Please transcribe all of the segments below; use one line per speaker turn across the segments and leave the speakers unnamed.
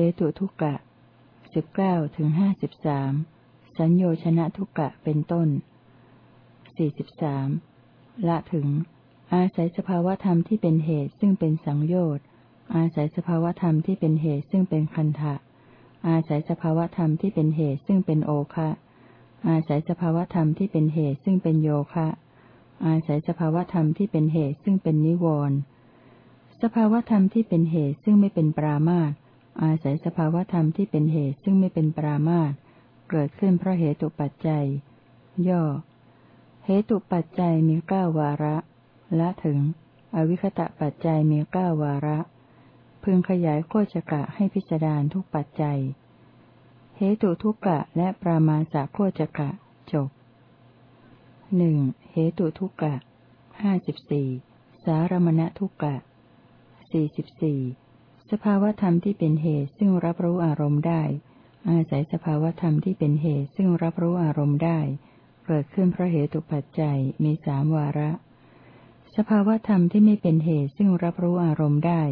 เหตุทุกกะสิบเก้าถึงห้าสิบสามสัญโยชนะทุกกะเป็นต้นสี่สิบสามละถึง อาศัยสภาวธรรมที่เป็นเหตุซึ่งเป็นสังโยชน์ อาศัยสภาวธรรมที่เป็นเหตุซึ่งเป็นคันทะอาศัยสภาวธรรมที่เป็นเหตุซึ่งเป็นโอคะ อาศัยสภาวธรรมที่เป็นเหตุซึ่งเป็นโยคะ อาศัยสภาวธรรมที่เป็นเหตุซึ่งเป็นนิวรณ์สภาวธรรมที่เป็นเหตุซึ่งไม่เป็นปรามาต อาศัยสภาวธรรมที่เป็นเหตุซึ่งไม่เป็นปรามาตเกิดขึ้นเพราะเหตุปัจจัย ย่อ เหตุปัจจัยมีเก้าวาระ ละถึง อวิคตะปัจจัยมีเก้าวาระ พึงขยายโคจกะให้พิจารณาทุกปัจจัย เหตุทุกกะและปรามาสะโคจกะจบหนึ่งเหตุทุกกะห้าสิบสี่สารมณทุกกะสี่สิบสี่ สภาวธรรมที่เป็นเหตุซึ่งรับรู้อารมณ์ได้ อาศัยสภาวธรรมที่เป็นเหตุซึ่งรับรู้อารมณ์ได้ เกิดขึ้นเพราะเหตุปัจจัยมีสามวาระ สภาวธรรมที่ไม่เป็นเหตุซึ่งรับรู้อารมณ์ได้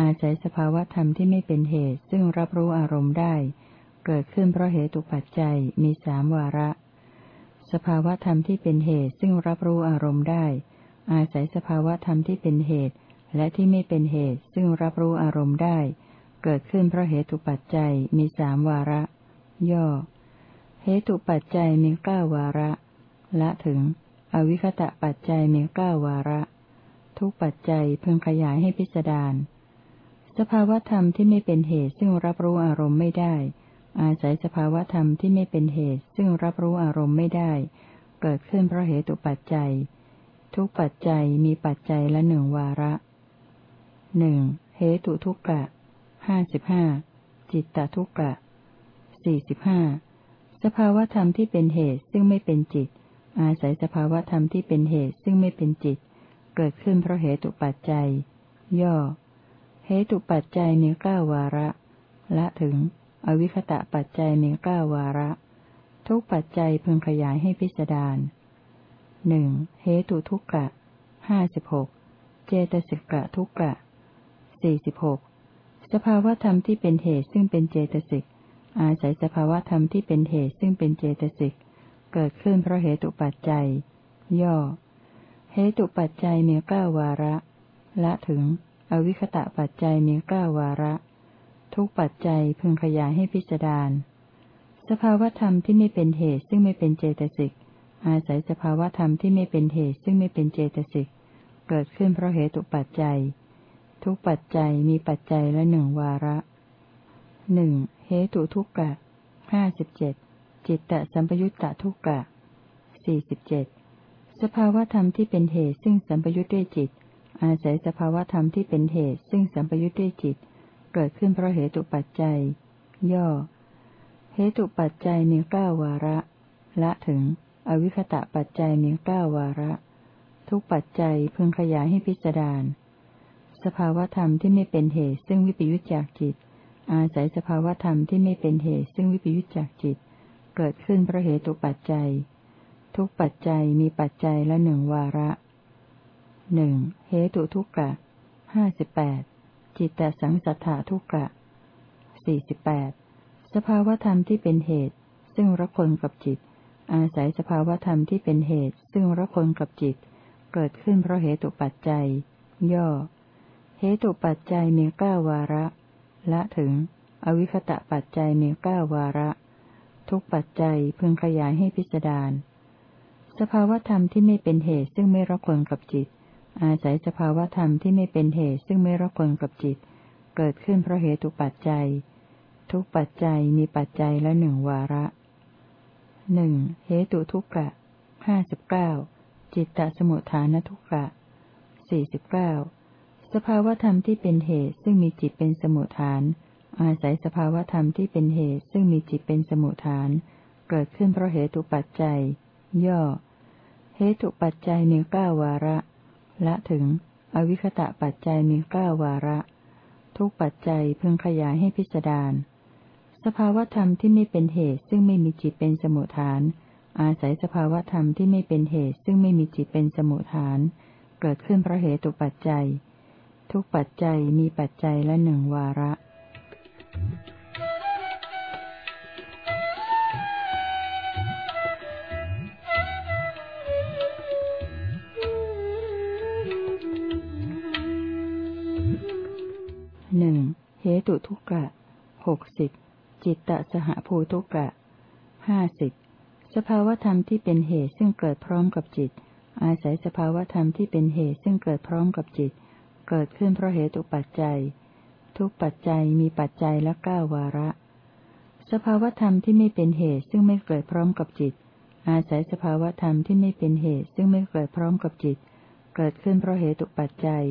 อาศัยสภาวธรรมที่ไม่เป็นเหตุซึ่งรับรู้อารมณ์ได้ เกิดขึ้นเพราะเหตุปัจจัยมีสามวาระ สภาวธรรมที่เป็นเหตุซึ่งรับรู้อารมณ์ได้ อาศัยสภาวธรรมที่เป็นเหตุ และที่ไม่เป็นเหตุซึ่งรับรู้อารมณ์ได้ เกิดขึ้นเพราะเหตุปัจจัยมีสามวาระ ย่อ เหตุปัจจัยมีเก้าวาระ ละถึง อวิคตะปัจจัยมีเก้าวาระ ทุกปัจจัยเพึงขยายให้พิจารสภาวธรรมที่ไม่เป็นเหตุซึ่งรับรู้อารมณ์ไม่ได้ อาศัยสภาวธรรมที่ไม่เป็นเหตุซึ่งรับรู้อารมณ์ไม่ได้ เกิดขึ้นเพราะเหตุปัจจัย ทุกปัจจัยมีปัจจัยละหนึ่งวาระ หนึ่งเหตุทุกกะห้าสิบห้าจิตตทุกกะสี่สิบห้าสภาวธรรมที่เป็นเหตุซึ่งไม่เป็นจิต อาศัยสภาวธรรมที่เป็นเหตุซึ่งไม่เป็นจิต เกิดขึ้นเพราะเหตุปัจจัย ย่อ เหตุปัจจัยมีเก้าวาระ ละถึง อวิคตะปัจจัยมีเก้าวาระ ทุกปัจจัยพึงขยายให้พิจารณาหนึ่งเหตุทุกกะห้าสิบหกเจตสิกะทุกกะ สี่สิบหกสภาวธรรมที่เป็นเหตุซึ่งเป็นเจตสิก อาศัยสภาวธรรมที่เป็นเหตุซึ่งเป็นเจตสิก เกิดขึ้นเพราะเหตุปัจจัย ย่อ เหตุปัจจัยมีเก้าวาระ ละถึง อวิคตะปัจจัยมีเก้าวาระ ทุกปัจจัยพึงขยายให้พิจารณาสภาวธรรมที่ไม่เป็นเหตุซึ่งไม่เป็นเจตสิก อาศัยสภาวธรรมที่ไม่เป็นเหตุซึ่งไม่เป็นเจตสิก เกิดขึ้นเพราะเหตุปัจจัย ทุกปัจจัยมีปัจจัยละหนึ่งวาระหนึ่งเหตุทุกกะห้าสิบเจ็ดจิตตสัมปยุตตะทุกกะสี่สิบเจ็ดสภาวธรรมที่เป็นเหตุซึ่งสัมปยุตด้วยจิต อาศัยสภาวธรรมที่เป็นเหตุซึ่งสัมปยุตด้วยจิต เกิดขึ้นเพราะเหตุปัจจัย ย่อ เหตุปัจจัยมีเก้าวาระ ละถึง อวิคตะปัจจัยมีเก้าวาระ ทุกปัจจัยพึงขยายให้พิจารณา สภาวธรรมที่ไม่เป็นเหตุ ซึ่งวิปยุจจากจิต อาศัยสภาวธรรมที่ไม่เป็นเหตุ ซึ่งวิปยุจจากจิต เกิดขึ้นเพราะเหตุปัจจัย ทุกปัจจัยมีปัจจัยละหนึ่งวาระหนึ่งเหตุทุกกะห้าสิบแปดจิตตสังสัทธาทุกกะสี่สิบแปดสภาวธรรมที่เป็นเหตุ ซึ่งระคนกับจิต อาศัยสภาวธรรมที่เป็นเหตุ ซึ่งระคนกับจิต เกิดขึ้นเพราะเหตุปัจจัย ย่อ เหตุปัจจัยมีเก้าวาระ ละถึง อวิคตะปัจจัยมีเก้าวาระ ทุกปัจจัยพึงขยายให้พิจารณาสภาวธรรมที่ไม่เป็นเหตุซึ่งไม่รักคนกับจิต อาศัยสภาวธรรมที่ไม่เป็นเหตุซึ่งไม่รักคนกับจิต เกิดขึ้นเพราะเหตุปัจจัย ทุกปัจจัยมีปัจจัยละหนึ่งวาระหนึ่งเหตุทุกกะห้าสิบเก้าจิตตสมุทฐานทุกกะสี่สิบเก้า สภาวธรรมที่เป็นเหตุซึ่งมีจิตเป็นสมุทฐาน อาศัยสภาวธรรมที่เป็นเหตุซึ่งมีจิตเป็นสมุทฐาน เกิดขึ้นเพราะเหตุปัจจัย ย่อ เหตุปัจจัยมีเก้าวาระ ละถึง อวิคตะปัจจัยมีเก้าวาระ ทุกปัจจัยพึงขยายให้พิจารณาสภาวธรรมที่ไม่เป็นเหตุซึ่งไม่มีจิตเป็นสมุทฐาน อาศัยสภาวธรรมที่ไม่เป็นเหตุซึ่งไม่มีจิตเป็นสมุทฐาน เกิดขึ้นเพราะเหตุปัจจัย ทุกปัจจัยมีปัจจัยละหนึ่งวาระหนึ่งเหตุทุกกะหกสิบจิตตสหภูทุกะห้าสิบสภาวธรรมที่เป็นเหตุซึ่งเกิดพร้อมกับจิต อาศัยสภาวธรรมที่เป็นเหตุซึ่งเกิดพร้อมกับจิต เกิดขึ้นเพราะเหตุปัจจัย ทุกปัจจัยมีปัจจัยละเก้าวาระ สภาวธรรมที่ไม่เป็นเหตุซึ่งไม่เกิดพร้อมกับจิต อาศัยสภาวธรรมที่ไม่เป็นเหตุซึ่งไม่เกิดพร้อมกับจิต เกิดขึ้นเพราะเหตุปัจจัย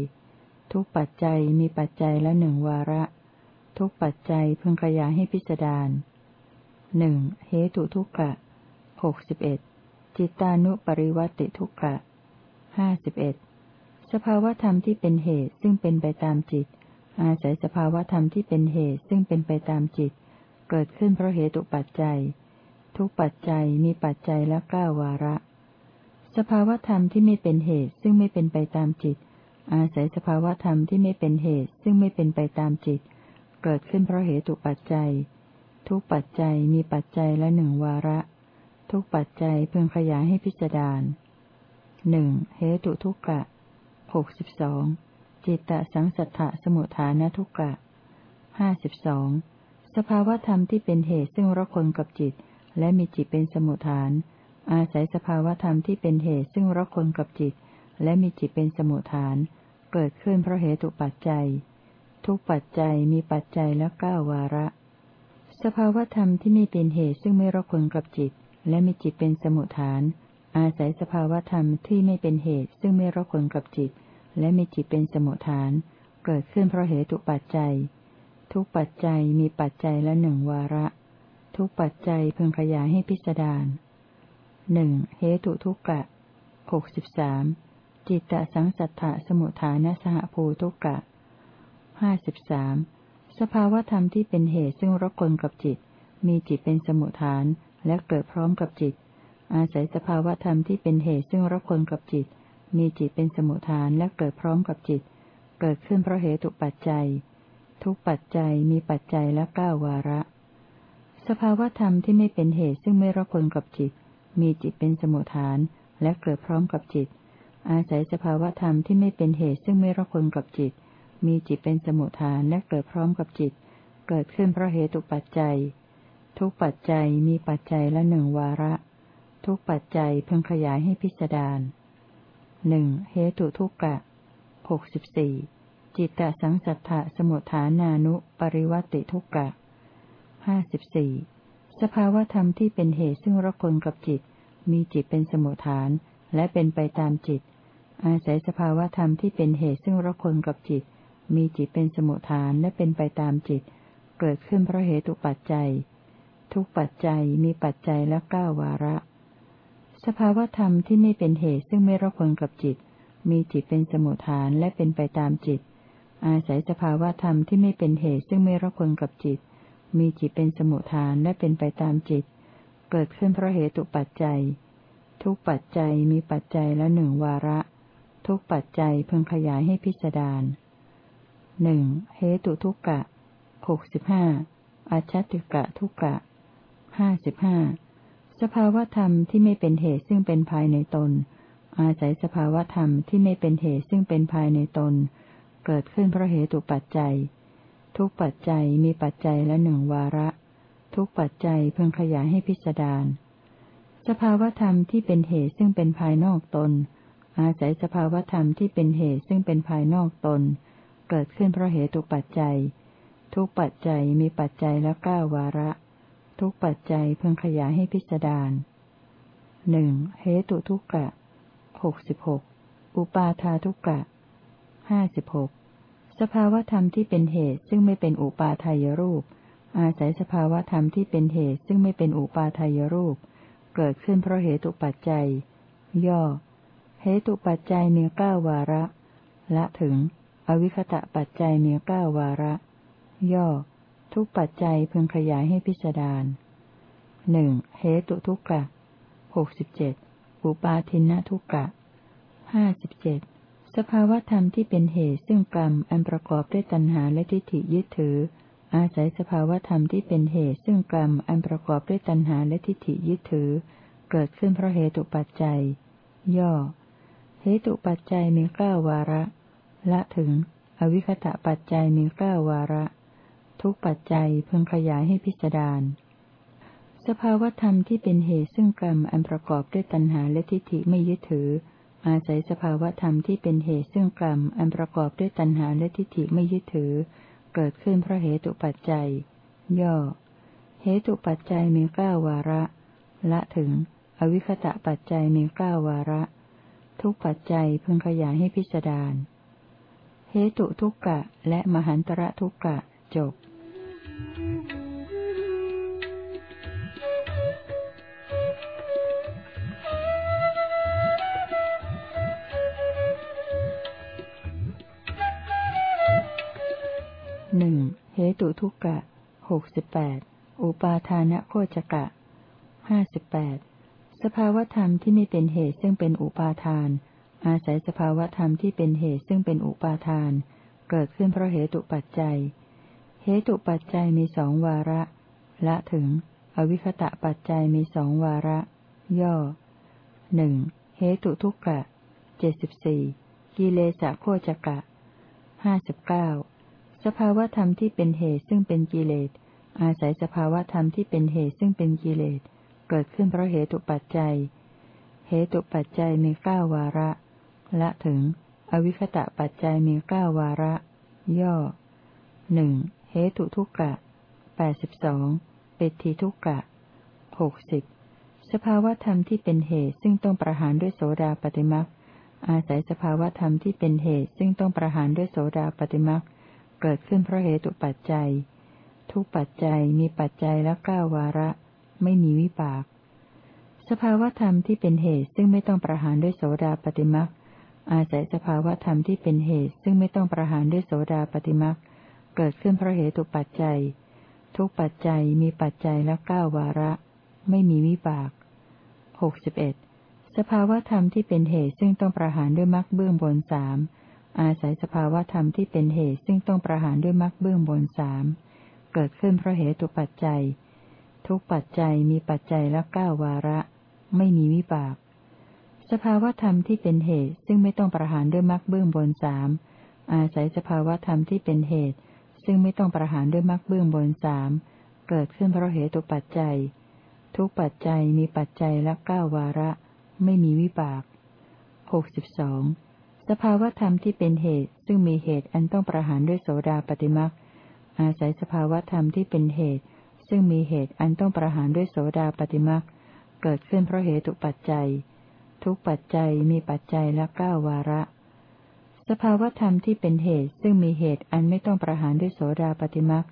ทุกปัจจัยมีปัจจัยละหนึ่งวาระ ทุกปัจจัยพึงขยายให้พิจารณาหนึ่งเหตุทุกกะหกสิบเอ็ดจิตานุปริวัติทุกกะห้าสิบเอ็ด สภาวธรรมที่เป็นเหตุซึ่งเป็นไปตามจิต อาศัยสภาวธรรมที่เป็นเหตุซึ่งเป็นไปตามจิต เกิดขึ้นเพราะเหตุปัจจัย ทุกปัจจัยมีปัจจัยละเก้าวาระ สภาวธรรมที่ไม่เป็นเหตุซึ่งไม่เป็นไปตามจิต อาศัยสภาวธรรมที่ไม่เป็นเหตุซึ่งไม่เป็นไปตามจิต เกิดขึ้นเพราะเหตุปัจจัย ทุกปัจจัยมีปัจจัยละหนึ่งวาระ ทุกปัจจัยเพึงขยายให้พิจารณาหนึ่งเหตุทุกกะ หกสิบสองจิตตสังสัทธะสมุทฐานทุกกะห้าสิบสองสภาวธรรมที่เป็นเหตุซึ่งรักคนกับจิต และมีจิตเป็นสมุทฐาน อาศัยสภาวธรรมที่เป็นเหตุซึ่งรักคนกับจิต และมีจิตเป็นสมุทฐาน เกิดขึ้นเพราะเหตุปัจจัย ทุกปัจจัยมีปัจจัยละเก้าวาระ สภาวธรรมที่ไม่เป็นเหตุซึ่งไม่รคนกับจิต และมีจิตเป็นสมุทฐาน อาศัยสภาวธรรมที่ไม่เป็นเหตุซึ่งไม่รคนกับจิต และมีจิตเป็นสมุทฐาน เกิดขึ้นเพราะเหตุปัจจัย ทุกปัจจัยมีปัจจัยละหนึ่งวาระ ทุกปัจจัยพึงขยายให้พิจารหนึ่งเหตุทุกกะหกสิบสามจิตตสังสัทธะสมุทฐานสหภูทุกกะห้าสิบสามสภาวธรรมที่เป็นเหตุซึ่งรบกวนกับจิต มีจิตเป็นสมุทฐานและเกิดพร้อมกับจิต อาศัยสภาวธรรมที่เป็นเหตุซึ่งรบกวนกับจิต มีจิตเป็นสมุทฐานและเกิดพร้อมกับจิต เกิดขึ้นเพราะเหตุปัจจัย ทุกปัจจัยมีปัจจัยละเก้าวาระ สภาวธรรมที่ไม่เป็นเหตุซึ่งไม่รบกวนกับจิต มีจิตเป็นสมุทฐานและเกิดพร้อมกับจิต อาศัยสภาวธรรมที่ไม่เป็นเหตุซึ่งไม่รบกวนกับจิต มีจิตเป็นสมุทฐานและเกิดพร้อมกับจิต เกิดขึ้นเพราะเหตุปัจจัย ทุกปัจจัยมีปัจจัยละหนึ่งวาระ ทุกปัจจัยเพิ่งขยายให้พิจารหนึ่งเหตุทุกกะหกสิบสี่จิตตสังสัทธะสมุทฐานานุปริวัติทุกกะห้าสิบสี่สภาวธรรมที่เป็นเหตุซึ่งรักคนกับจิต มีจิตเป็นสมุทฐานและเป็นไปตามจิต อาศัยสภาวธรรมที่เป็นเหตุซึ่งรักคนกับจิต มีจิตเป็นสมุทฐานและเป็นไปตามจิต เกิดขึ้นเพราะเหตุปัจจัย ทุกปัจจัยมีปัจจัยละเก้าวาระ สภาวธรรมที่ไม่เป็นเหตุซึ่งไม่รบกวนกับจิต มีจิตเป็นสมุทฐานและเป็นไปตามจิต อาศัยสภาวธรรมที่ไม่เป็นเหตุซึ่งไม่รบกวนกับจิต มีจิตเป็นสมุทฐานและเป็นไปตามจิต เกิดขึ้นเพราะเหตุปัจจัย ทุกปัจจัยมีปัจจัยละหนึ่งวาระ ทุกปัจจัยเพิ่งขยายให้พิจารณาหนึ่งเหตุทุกกะหกสิบห้าอาชัติกะทุกกะห้าสิบห้า สภาวธรรมที่ไม่เป็นเหตุซึ่งเป็นภายในตน อาศัยสภาวธรรมที่ไม่เป็นเหตุซึ่งเป็นภายในตน เกิดขึ้นเพราะเหตุปัจจัย ทุกปัจจัยมีปัจจัยละหนึ่งวาระ ทุกปัจจัยเพิ่งขยายให้พิจารณาสภาวธรรมที่เป็นเหตุซึ่งเป็นภายนอกตน อาศัยสภาวธรรมที่เป็นเหตุซึ่งเป็นภายนอกตน เกิดขึ้นเพราะเหตุปัจจัย ทุกปัจจัยมีปัจจัยละเก้าวาระ ทุกปัจจัยเพิ่งขยายให้พิจารณาหนึ่งเหตุทุกกะหกสิบหกอุปาทาทุกกะห้าสิบหกสภาวธรรมที่เป็นเหตุซึ่งไม่เป็นอุปาทายรูป อาศัยสภาวธรรมที่เป็นเหตุซึ่งไม่เป็นอุปาทายรูป เกิดขึ้นเพราะเหตุปัจจัย ย่อ เหตุปัจจัยมีเก้าวาระ ละถึง อวิคตะปัจจัยมีเก้าวาระ ย่อ ทุกปัจจัยพึงขยายให้พิจารณาหนึ่งเหตุทุกกะหกสิบเจ็ดอุปาทินทุกกะห้าสิบเจ็ดสภาวธรรมที่เป็นเหตุซึ่งกรรมอันประกอบด้วยตัณหาและทิฏฐิยึดถือ อาศัยสภาวธรรมที่เป็นเหตุซึ่งกรรมอันประกอบด้วยตัณหาและทิฏฐิยึดถือ เกิดขึ้นเพราะเหตุปัจจัย ย่อ เหตุปัจจัยมีเก้าวาระ ละถึง อวิคตะปัจจัยมีเก้าวาระ ทุกปัจจัยพึงขยายให้พิจารณาสภาวธรรมที่เป็นเหตุซึ่งกรรมอันประกอบด้วยตัณหาและทิฏฐิไม่ยึดถือ อาศัยสภาวธรรมที่เป็นเหตุซึ่งกรรมอันประกอบด้วยตัณหาและทิฏฐิไม่ยึดถือ เกิดขึ้นเพราะเหตุปัจจัย ย่อ เหตุปัจจัยมีเก้าวาระ ละถึง อวิคตะปัจจัยมีเก้าวาระ ทุกปัจจัยพึงขยายให้พิจารณาเหตุทุกกะและมหันตระทุกกะ จบหนึ่งเหตุทุกะหกสิบแปดอุปาทานโคจกะห้าสิบแปดสภาวธรรมที่ไม่เป็นเหตุซึ่งเป็นอุปาทาน อาศัยสภาวธรรมที่เป็นเหตุซึ่งเป็นอุปาทาน เกิดขึ้นเพราะเหตุปัจจัย เหตุปัจจัยมีสองวาระ ละถึง อวิคตะปัจจัยมีสองวาระ ย่อหนึ่งเหตุทุกกะเจ็ดสิบสี่กิเลสโคจกะห้าสิบเก้าสภาวธรรมที่เป็นเหตุซึ่งเป็นกิเลส อาศัยสภาวธรรมที่เป็นเหตุซึ่งเป็นกิเลส เกิดขึ้นเพราะเหตุปัจจัย เหตุปัจจัยมีเก้าวาระ ละถึง อวิคตะปัจจัยมีเก้าวาระ ย่อหนึ่ง เหตุทุกกะแปดสิบสองเปทีทุกกะหกสิบสภาวธรรมที่เป็นเหตุซึ่งต้องประหารด้วยโสดาปฏิมักอาศัยสภาวธรรมที่เป็นเหตุซึ่งต้องประหารด้วยโสดาปฏิมักเกิดขึ้นเพราะเหตุปัจจัย ทุกปัจจัยมีปัจจัยละเก้าวาระ ไม่มีวิปาก สภาวธรรมที่เป็นเหตุซึ่งไม่ต้องประหารด้วยโสดาปฏิมักอาศัยสภาวธรรมที่เป็นเหตุซึ่งไม่ต้องประหารด้วยโสดาปฏิมัก เกิดขึ้นเพราะเหตุปัจจัย ทุกปัจจัยมีปัจจัยละเก้าวาระ ไม่มีวิปากหกสิบเอ็ดสภาวธรรมที่เป็นเหตุซึ่งต้องประหารด้วยมรรคเบื้องบนสามอาศัยสภาวธรรมที่เป็นเหตุซึ่งต้องประหารด้วยมรรคเบื้องบนสามเกิดขึ้นเพราะเหตุปัจจัย ทุกปัจจัยมีปัจจัยละเก้าวาระ ไม่มีวิบาก สภาวธรรมที่เป็นเหตุซึ่งไม่ต้องประหารด้วยมรรคเบื้องบนสามอาศัยสภาวธรรมที่เป็นเหตุ ซึ่งไม่ต้องประหารด้วยมรรคเบื้องบนสามเกิดขึ้นเพราะเหตุปัจจัย ทุกปัจจัยมีปัจจัยละเก้าวาระ ไม่มีวิบากหกสิบสองสภาวธรรมที่เป็นเหตุ ซึ่งมีเหตุอันต้องประหารด้วยโสดาปฏิมักอาศัยสภาวธรรมที่เป็นเหตุ ซึ่งมีเหตุอันต้องประหารด้วยโสดาปฏิมักเกิดขึ้นเพราะเหตุปัจจัย ทุกปัจจัยมีปัจจัยละเก้าวาระ สภาวธรรมที่เป็นเหตุซึ่งมีเหตุอันไม่ต้องประหารด้วยโสดาปฏิมัก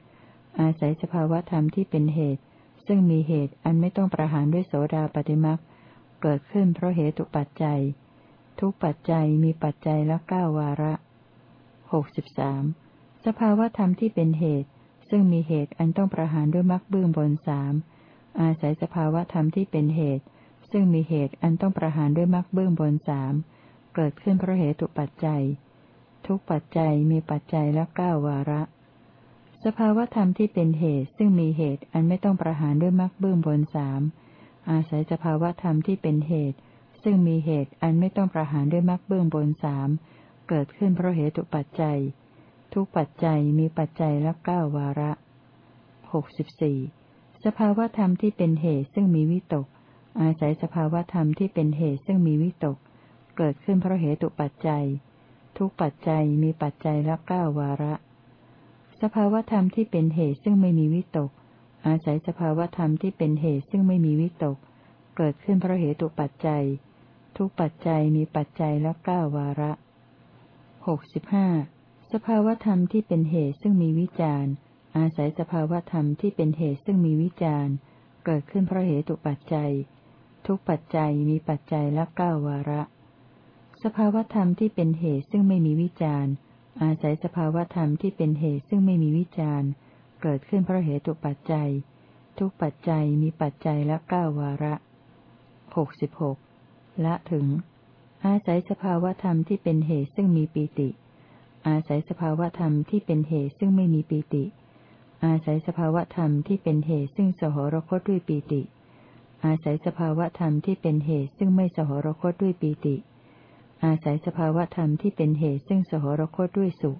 อาศัยสภาวธรรมที่เป็นเหตุ ซึ่งมีเหตุอันไม่ต้องประหารด้วยโสดาปฏิมักเกิดขึ้นเพราะเหตุปัจจัย ทุกปัจจัยมีปัจจัยละเก้าวาระหกสิบสามสภาวธรรมที่เป็นเหตุ ซึ่งมีเหตุอันต้องประหารด้วยมรรคเบื้องบนสามอาศัยสภาวธรรมที่เป็นเหตุ ซึ่งมีเหตุอันต้องประหารด้วยมรรคเบื้องบนสามเกิดขึ้นเพราะเหตุปัจจัย ทุกปัจจัยมีปัจจัยละเก้าวาระ สภาวธรรมที่เป็นเหตุซึ่งมีเหตุอันไม่ต้องประหารด้วยมรรคเบื้องบนสามอาศัยสภาวธรรมที่เป็นเหตุ ซึ่งมีเหตุอันไม่ต้องประหารด้วยมรรคเบื้องบนสามเกิดขึ้นเพราะเหตุปัจจัย ทุกปัจจัยมีปัจจัยละเก้าวาระหกสิบสี่สภาวธรรมที่เป็นเหตุซึ่งมีวิตก อาศัยสภาวธรรมที่เป็นเหตุซึ่งมีวิตก เกิดขึ้นเพราะเหตุปัจจัย ทุกปัจจัยมีปัจจัยละเก้าวาระ สภาวธรรมที่เป็นเหตุซึ่งไม่มีวิตก อาศัยสภาวธรรมที่เป็นเหตุซึ่งไม่มีวิตก เกิดขึ้นเพราะเหตุปัจจัย ทุกปัจจัยมีปัจจัยละเก้าวาระหกสิบห้าสภาวธรรมที่เป็นเหตุซึ่งมีวิจารอาศัยสภาวธรรมที่เป็นเหตุซึ่งมีวิจารเกิดขึ้นเพราะเหตุปัจจัย ทุกปัจจัยมีปัจจัยละเก้าวาระ สภาวธรรมที่เป็นเหตุซึ่งไม่มีวิจารอาศัยสภาวธรรมที่เป็นเหตุซึ่งไม่มีวิจารเกิดขึ้นเพราะเหตุปัจจัย ทุกปัจจัยมีปัจจัยละเก้าวาระหกสิบหกละถึง อาศัยสภาวธรรมที่เป็นเหตุซึ่งมีปีติ อาศัยสภาวธรรมที่เป็นเหตุซึ่งไม่มีปีติ อาศัยสภาวธรรมที่เป็นเหตุซึ่งสหรคตด้วยปีติ อาศัยสภาวธรรมที่เป็นเหตุซึ่งไม่สหรคตด้วยปีติ อาศัยสภาวธรรมที่เป็นเหตุซึ่งสหรคตด้วยสุข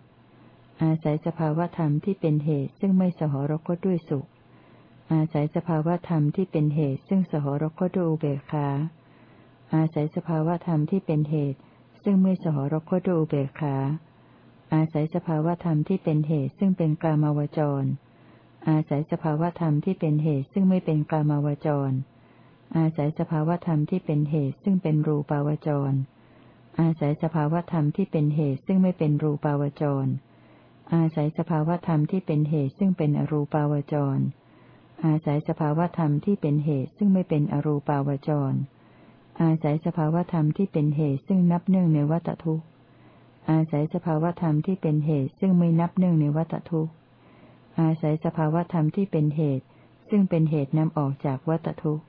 อาศัยสภาวธรรมที่เป็นเหตุซึ่งไม่สหรคตด้วยสุข อาศัยสภาวธรรมที่เป็นเหตุซึ่งสหรคตด้วยอุเบกขา อาศัยสภาวธรรมที่เป็นเหตุ ซึ่งไม่สหรคตด้วยอุเบกขา อาศัยสภาวธรรมที่เป็นเหตุซึ่งเป็นกลามาวจร อาศัยสภาวธรรมที่เป็นเหตุซึ่งไม่เป็นกลามาวจร อาศัยสภาวธรรมที่เป็นเหตุซึ่งเป็นรูปาวจร อาศัยสภาวธรรมที่เป็นเหตุซึ่งไม่เป็นรูปาวจร อาศัยสภาวธรรมที่เป็นเหตุซึ่งเป็นอรูปาวจร อาศัยสภาวธรรมที่เป็นเหตุซึ่งไม่เป็นอรูปาวจร อาศัยสภาวธรรมที่เป็นเหตุซึ่งนับเนื่องในวัตทุกข์อาศัยสภาวธรรมที่เป็นเหตุซึ่งไม่นับเนื่องในวัตทุกข์อาศัยสภาวธรรมที่เป็นเหตุ ซึ่งเป็นเหตุนำออกจากวัตทุกข์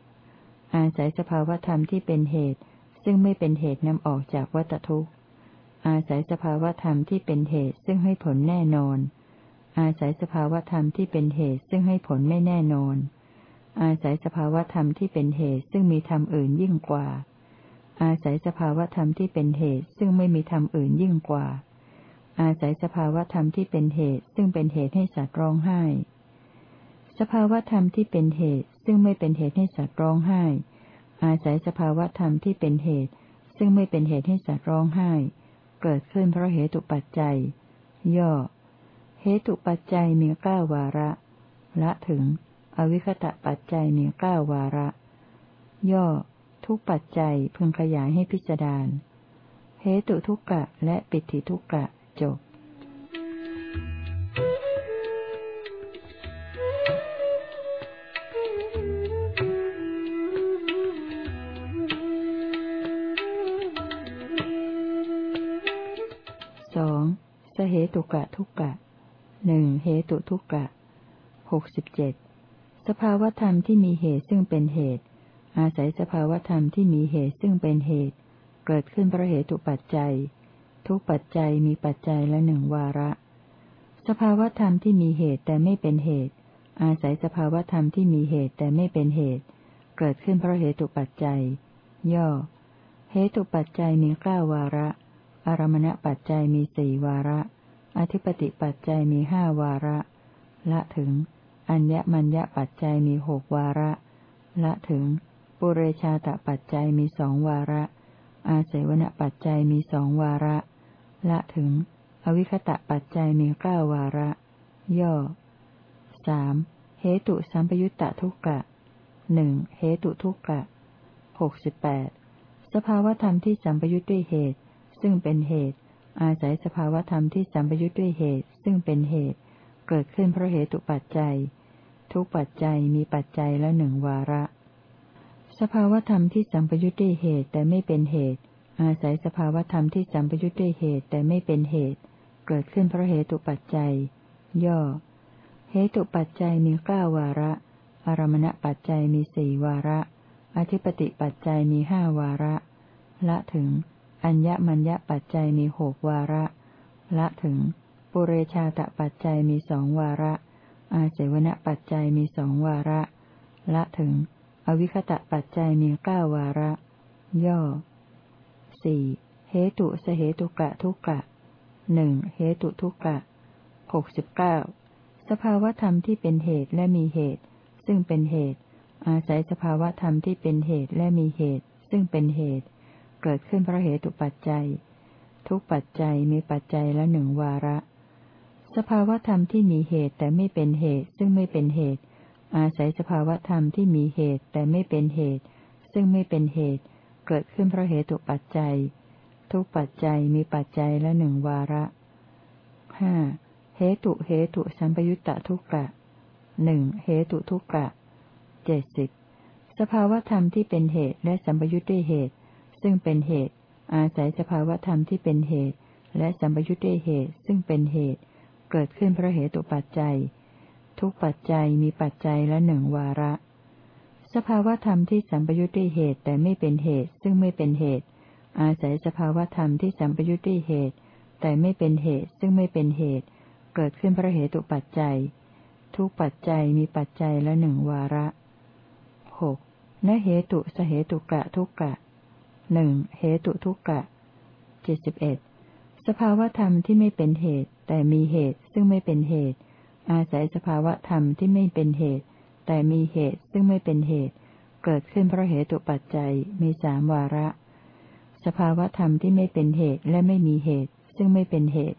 อาศัยสภาวธรรมที่เป็นเหตุ ซึ่งไม่เป็นเหตุนำออกจากวัตทุกข์ อาศัยสภาวธรรมที่เป็นเหตุซึ่งให้ผลแน่นอน อาศัยสภาวธรรมที่เป็นเหตุซึ่งให้ผลไม่แน่นอน อาศัยสภาวธรรมที่เป็นเหตุซึ่งมีธรรมอื่นยิ่งกว่า อาศัยสภาวธรรมที่เป็นเหตุซึ่งไม่มีธรรมอื่นยิ่งกว่า อาศัยสภาวธรรมที่เป็นเหตุซึ่งเป็นเหตุให้สัตว์ร้องไห้ สภาวธรรมที่เป็นเหตุซึ่งไม่เป็นเหตุให้สัตว์ร้องไห้ อาศัยสภาวะธรรมที่เป็นเหตุ ซึ่งไม่เป็นเหตุให้สัตว์ร้องไห้ เกิดขึ้นเพราะเหตุปัจจัย ย่อ เหตุปัจจัยมีเก้าวาระ ละถึง อวิคตะปัจจัยมีเก้าวาระ ย่อ ทุกปัจจัยพึงขยายให้พิจารณาเหตุทุกกะและปิติทุกกะจบ กะทุกกะหนึ่งเหตุทุกกะหกสิบเจ็ดสภาวธรรมที่มีเหตุซึ่งเป็นเหตุ อาศัยสภาวธรรมที่มีเหตุซึ่งเป็นเหตุ เกิดขึ้นเพราะเหตุปัจจัย ทุกปัจจัยมีปัจจัยละหนึ่งวาระ สภาวธรรมที่มีเหตุแต่ไม่เป็นเหตุ อาศัยสภาวธรรมที่มีเหตุแต่ไม่เป็นเหตุ เกิดขึ้นเพราะเหตุปัจจัย ย่อ เหตุปัจจัยมีเก้าวาระ อารมณปัจจัยมีสี่วาระ อธิปติปัจจัยมีห้าวาระ ละถึง อัญญมัญญปัจจัยมีหกวาระ ละถึง ปุเรชาตปัจจัยมีสองวาระ อาเสวนปัจจัยมีสองวาระ ละถึง อวิคตะปัจจัยมีเก้าวาระ ย่อสามเหตุสัมปยุตตะทุกกะหนึ่งเหตุทุกกะหกสิบแปดสภาวธรรมที่สัมปยุตด้วยเหตุ ซึ่งเป็นเหตุ อาศัยสภาวธรรมที่สัมปยุตด้วยเหตุ ซึ่งเป็นเหตุ เกิดขึ้นเพราะเหตุปัจจัย ทุกปัจจัยมีปัจจัยละหนึ่งวาระ สภาวธรรมที่สัมปยุทธ์ด้วยเหตุแต่ไม่เป็นเหตุ อาศัยสภาวธรรมที่สัมปยุทธ์ด้วยเหตุแต่ไม่เป็นเหตุ เกิดขึ้นเพราะเหตุปัจจัย ย่อ เหตุปัจจัยมีเก้าวาระ อารมณปัจจัยมีสี่วาระ อธิปติปัจจัยมีห้าวาระ ละถึง อัญญมัญญปัจจัยมีหกวาระ ละถึง ปุเรชาตปัจจัยมีสองวาระ อาเสวนปัจจัยมีสองวาระ ละถึง อวิคตะปัจจัยมีเก้าวาระ ย่อสี่เหตุสเหตุกะทุกะหนึ่งเหตุทุกกะหกสิบเก้าสภาวธรรมที่เป็นเหตุและมีเหตุ ซึ่งเป็นเหตุ อาศัยสภาวธรรมที่เป็นเหตุและมีเหตุ ซึ่งเป็นเหตุ เกิดขึ้นเพราะเหตุปัจจัย ทุกปัจจัยมีปัจจัยละหนึ่งวาระ สภาวธรรมที่มีเหตุแต่ไม่เป็นเหตุ ซึ่งไม่เป็นเหตุ อาศัยสภาวธรรมที่มีเหตุแต่ไม่เป็นเหตุ ซึ่งไม่เป็นเหตุ เกิดขึ้นเพราะเหตุปัจจัย ทุกปัจจัยมีปัจจัยละหนึ่งวาระห้าเหตุเหตุสัมปยุตตะทุกกะหนึ่งเหตุทุกกะเจ็ดสิบสภาวธรรมที่เป็นเหตุและสัมปยุตด้วยเหตุ ซึ่งเป็นเหตุ อาศัยสภาวธรรมที่เป็นเหตุ และสัมปยุตด้วยเหตุซึ่งเป็นเหตุ เกิดขึ้นเพราะเหตุปัจจัย ทุกปัจจัยมีปัจจัยละหนึ่งวาระ สภาวธรรมที่สัมปยุทธ์ด้วยเหตุแต่ไม่เป็นเหตุ ซึ่งไม่เป็นเหตุ อาศัยสภาวธรรมที่สัมปยุทธ์ด้วยเหตุ แต่ไม่เป็นเหตุ ซึ่งไม่เป็นเหตุ เกิดขึ้นเพราะเหตุปัจจัยททุกปัจจัยมีปัจจัยละหนึ่งวาระหกนเหตุสเหตุกะทุกกะ หนึ่งเหตุทุกกะเจ็ดสิบเอ็ดสภาวธรรมที่ไม่เป็นเหตุ แต่มีเหตุซึ่งไม่เป็นเหตุ อาศัยสภาวธรรมที่ไม่เป็นเหตุ แต่มีเหตุซึ่งไม่เป็นเหตุ เกิดขึ้นเพราะเหตุปัจจัยมีสามวาระ สภาวธรรมที่ไม่เป็นเหตุและไม่มีเหตุ ซึ่งไม่เป็นเหตุ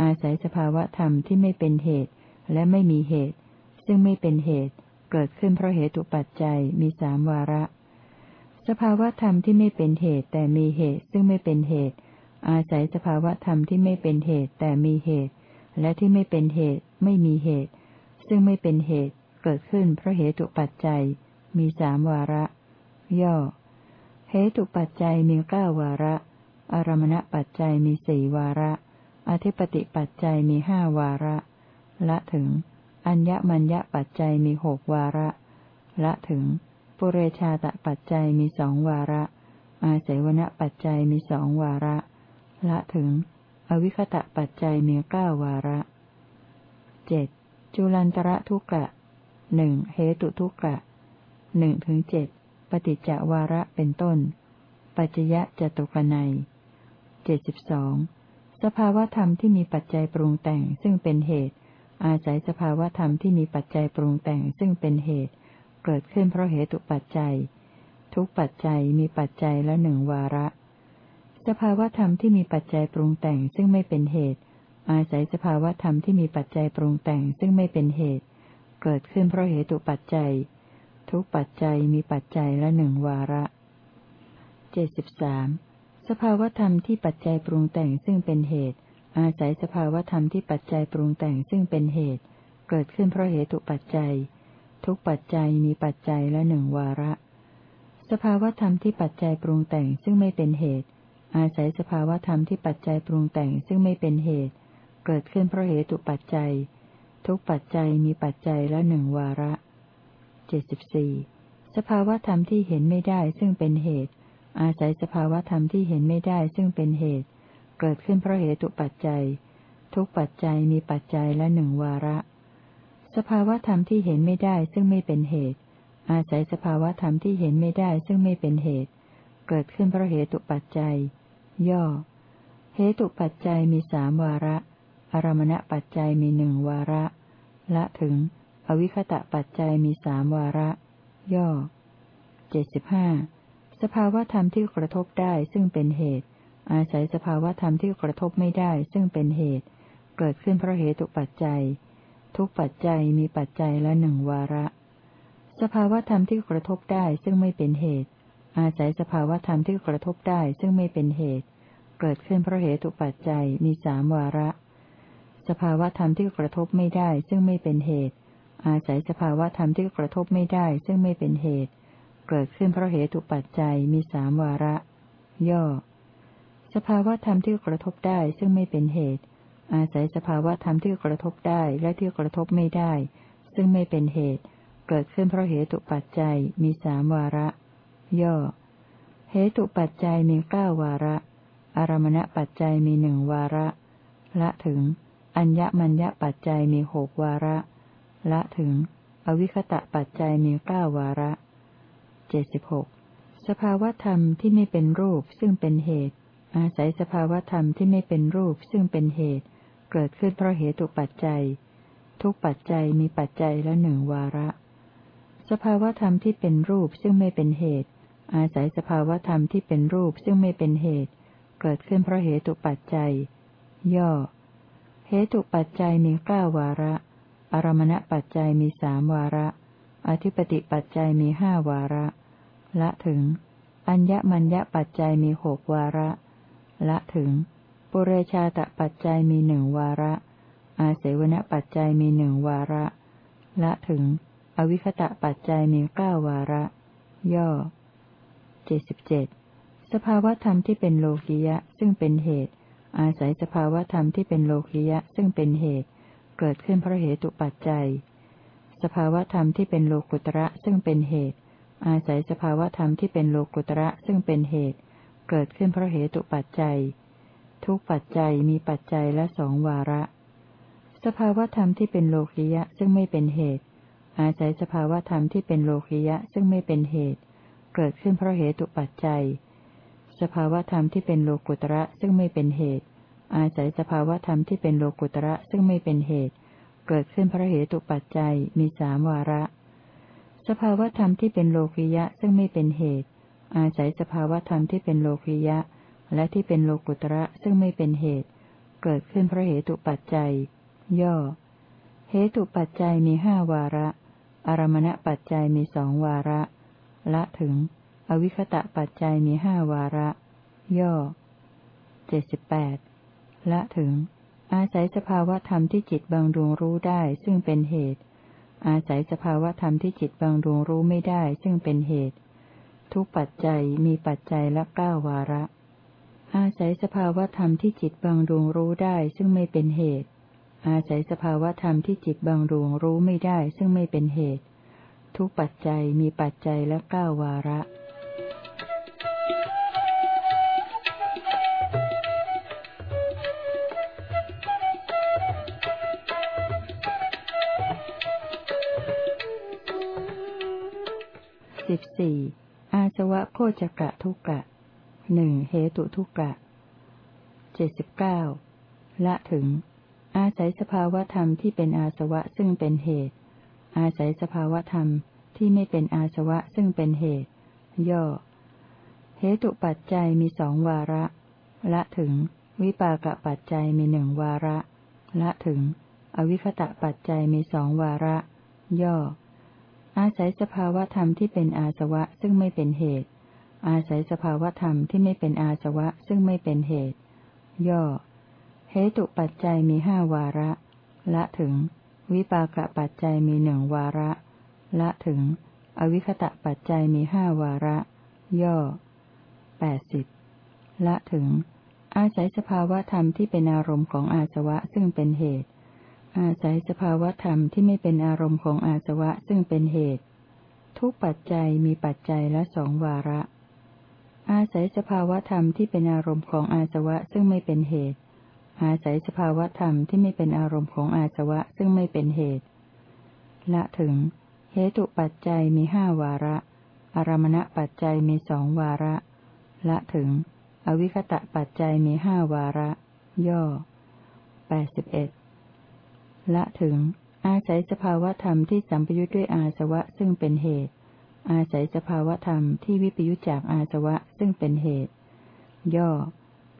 อาศัยสภาวธรรมที่ไม่เป็นเหตุและไม่มีเหตุ ซึ่งไม่เป็นเหตุ เกิดขึ้นเพราะเหตุปัจจัยมีสามวาระ สภาวธรรมที่ไม่เป็นเหตุแต่มีเหตุซึ่งไม่เป็นเหตุ อาศัยสภาวธรรมที่ไม่เป็นเหตุแต่มีเหตุ และที่ไม่เป็นเหตุไม่มีเหตุ ซึ่งไม่เป็นเหตุเกิดขึ้นเพราะเหตุปัจจัย มีสามวาระ ย่อ เหตุปัจจัยมีเก้าวาระ อารมณปัจจัยมีสี่วาระ อธิปติปัจจัยมีห้าวาระ ละถึง อัญญมัญญปัจจัยมีหกวาระ ละถึง ปุเรชาตปัจจัยมีสองวาระ อาศัยวณปัจจัยมีสองวาระ ละถึง อวิคตะปัจจัยมีเก้าวาระเจ็ดจุลันตระทุกะหนึ่งเหตุทุกะหนึ่งถึงเจ็ดปฏิจจวาระเป็นต้น ปัจจยะจตุกนัยเจ็ดสิบสองสภาวธรรมที่มีปัจจัยปรุงแต่งซึ่งเป็นเหตุ อาศัยสภาวธรรมที่มีปัจจัยปรุงแต่งซึ่งเป็นเหตุ เกิดขึ้นเพราะเหตุปัจจัย ทุกปัจจัยมีปัจจัยละหนึ่งวาระ สภาวธรรมที่มีปัจจัยปรุงแต่งซึ่งไม่เป็นเหตุ อาศัยสภาวธรรมที่มีปัจจัยปรุงแต่งซึ่งไม่เป็นเหตุ เกิดขึ้นเพราะเหตุปัจจัย ทุกปัจจัยมีปัจจัยละหนึ่งวาระเจ็ดสิบสามสภาวธรรมที่ปัจจัยปรุงแต่งซึ่งเป็นเหตุ อาศัยสภาวธรรมที่ปัจจัยปรุงแต่งซึ่งเป็นเหตุ เกิดขึ้นเพราะเหตุปัจจัย ทุกปัจจัยมีปัจจัยละหนึ่งวาระ สภาวธรรมที่ปัจจัยปรุงแต่งซึ่งไม่เป็นเหตุ อาศัยสภาวธรรมที่ปัจจัยปรุงแต่งซึ่งไม่เป็นเหตุ เกิดขึ้นเพราะเหตุปัจจัย ทุกปัจจัยมีปัจจัยละหนึ่งวาระเจ็ดสิบสี่สภาวธรรมที่เห็นไม่ได้ซึ่งเป็นเหตุ อาศัยสภาวธรรมที่เห็นไม่ได้ซึ่งเป็นเหตุ เกิดขึ้นเพราะเหตุปัจจัย ทุกปัจจัยมีปัจจัยละหนึ่งวาระ สภาวธรรมที่เห็นไม่ได้ซึ่งไม่เป็นเหตุ อาศัยสภาวธรรมที่เห็นไม่ได้ซึ่งไม่เป็นเหตุ เกิดขึ้นเพราะเหตุปัจจัย ย่อ เหตุปัจจัยมีสามวาระ อารมณปัจจัยมีหนึ่งวาระ ละถึง อวิคตะปัจจัยมีสามวาระ ย่อเจ็ดสิบห้าสภาวธรรมที่กระทบได้ซึ่งเป็นเหตุ อาศัยสภาวธรรมที่กระทบไม่ได้ซึ่งเป็นเหตุ เกิดขึ้นเพราะเหตุปัจจัย ทุกปัจจัยมีปัจจัยละหนึ่งวาระ สภาวธรรมที่กระทบได้ซึ่งไม่เป็นเหตุ อาศัยสภาวธรรมที่กระทบได้ซึ่งไม่เป็นเหตุ เกิดขึ้นเพราะเหตุปัจจัยมีสามวาระ สภาวธรรมที่กระทบไม่ได้ซึ่งไม่เป็นเหตุ อาศัยสภาวธรรมที่กระทบไม่ได้ซึ่งไม่เป็นเหตุ เกิดขึ้นเพราะเหตุปัจจัยมีสามวาระ ย่อ สภาวธรรมที่กระทบได้ซึ่งไม่เป็นเหตุ อาศัยสภาวะธรรมที่กระทบได้และที่กระทบไม่ได้ ซึ่งไม่เป็นเหตุ เกิดขึ้นเพราะเหตุปัจจัยมีสามวาระ ย่อ เหตุปัจจัยมีเก้าวาระ อารมณปัจจัยมีหนึ่งวาระ ละถึง อัญญมัญญปัจจัยมีหกวาระ ละถึง อวิคตะปัจจัยมีเก้าวาระเจ็ดสิบหกสภาวธรรมที่ไม่เป็นรูปซึ่งเป็นเหตุ อาศัยสภาวธรรมที่ไม่เป็นรูปซึ่งเป็นเหตุ เกิดขึ้นเพราะเหตุปัจจัย ทุกปัจจัยมีปัจจัยละหนึ่งวาระ สภาวธรรมที่เป็นรูปซึ่งไม่เป็นเหตุ อาศัยสภาวธรรมที่เป็นรูปซึ่งไม่เป็นเหตุ เกิดขึ้นเพราะเหตุปัจจัย ย่อ เหตุปัจจัยมีเก้าวาระ อารมณปัจจัยมีสามวาระ อธิปติปัจจัยมีห้าวาระ ละถึง อัญญมัญญปัจจัยมีหกวาระ ละถึง ปุเรชาตปัจจัยมีหนึ่งวาระ อาเสวนปัจจัยมีหนึ่งวาระ ละถึง อวิคตะปัจจัยมีเก้าวาระ ย่อเจ็ดสิบเจ็ดสภาวธรรมที่เป็นโลกิยะซึ่งเป็นเหตุ อาศัยสภาวธรรมที่เป็นโลกิยะซึ่งเป็นเหตุ เกิดขึ้นเพราะเหตุปัจจัย สภาวธรรมที่เป็นโลกุตระซึ่งเป็นเหตุ อาศัยสภาวธรรมที่เป็นโลกุตระซึ่งเป็นเหตุ เกิดขึ้นเพราะเหตุปัจจัย ทุกปัจจัยมีปัจจัยละสองวาระ สภาวธรรมที่เป็นโลคิยะซึ่งไม่เป็นเหตุ อาศัยสภาวธรรมที่เป็นโลคิยะซึ่งไม่เป็นเหตุ เกิดขึ้นเพราะเหตุปัจจัย สภาวธรรมที่เป็นโลกุตระซึ่งไม่เป็นเหตุ อาศัยสภาวธรรมที่เป็นโลกุตระซึ่งไม่เป็นเหตุ เกิดขึ้นเพราะเหตุปัจจัยมีสามวาระ สภาวธรรมที่เป็นโลคิยะซึ่งไม่เป็นเหตุ อาศัยสภาวธรรมที่เป็นโลคิยะ และที่เป็นโลกุตระซึ่งไม่เป็นเหตุ เกิดขึ้นเพราะเหตุปัจจัย ย่อ เหตุปัจจัยมีห้าวาระ อารมณปัจจัยมีสองวาระ ละถึง อวิคตะปัจจัยมีห้าวาระ ย่อเจ็ดสิบแปดละถึง อาศัยสภาวธรรมที่จิตบางดวงรู้ได้ซึ่งเป็นเหตุ อาศัยสภาวธรรมที่จิตบางดวงรู้ไม่ได้ซึ่งเป็นเหตุ ทุกปัจจัยมีปัจจัยละเก้าวาระ อาศัยสภาวธรรมที่จิตบางดวงรู้ได้ซึ่งไม่เป็นเหตุ อาศัยสภาวธรรมที่จิตบางดวงรู้ไม่ได้ซึ่งไม่เป็นเหตุ ทุกปัจจัยมีปัจจัยและเก้าวาระสิบสี่อาสวะโคจกะทุกะ หนึ่งเหตุทุกะเจ็ดสิบเก้าละถึง อาศัยสภาวธรรมที่เป็นอาสวะซึ่งเป็นเหตุ อาศัยสภาวธรรมที่ไม่เป็นอาสวะซึ่งเป็นเหตุ ย่อ เหตุปัจจัยมีสองวาระ ละถึง วิปากปัจจัยมีหนึ่งวาระ ละถึง อวิคตะปัจจัยมีสองวาระ ย่อ อาศัยสภาวธรรมที่เป็นอาสวะซึ่งไม่เป็นเหตุ อาศัยสภาวธรรมที่ไม่เป็นอาสวะซึ่งไม่เป็นเหตุ ย่อ เหตุปัจจัยมีห้าวาระ ละถึง วิปากปัจจัยมีหนึ่งวาระ ละถึง อวิคตะปัจจัยมีห้าวาระ ย่อแปดสิบละถึง อาศัยสภาวธรรมที่เป็นอารมณ์ของอาสวะซึ่งเป็นเหตุ อาศัยสภาวธรรมที่ไม่เป็นอารมณ์ของอาสวะซึ่งเป็นเหตุ ทุกปัจจัยมีปัจจัยละสองวาระ อาศัยสภาวธรรมที่เป็นอารมณ์ของอาสวะซึ่งไม่เป็นเหตุ อาศัยสภาวธรรมที่ไม่เป็นอารมณ์ของอาสวะซึ่งไม่เป็นเหตุ ละถึง เหตุปัจจัยมีห้าวาระ อารมณปัจจัยมีสองวาระ ละถึง อวิคตะปัจจัยมีห้าวาระ ย่อแปดสิบเอ็ดละถึง อาศัยสภาวธรรมที่สัมปยุทธ์ด้วยอาสวะซึ่งเป็นเหตุ อาศัยสภาวธรรมที่วิปยุจจากอาสวะซึ่งเป็นเหตุ ย่อ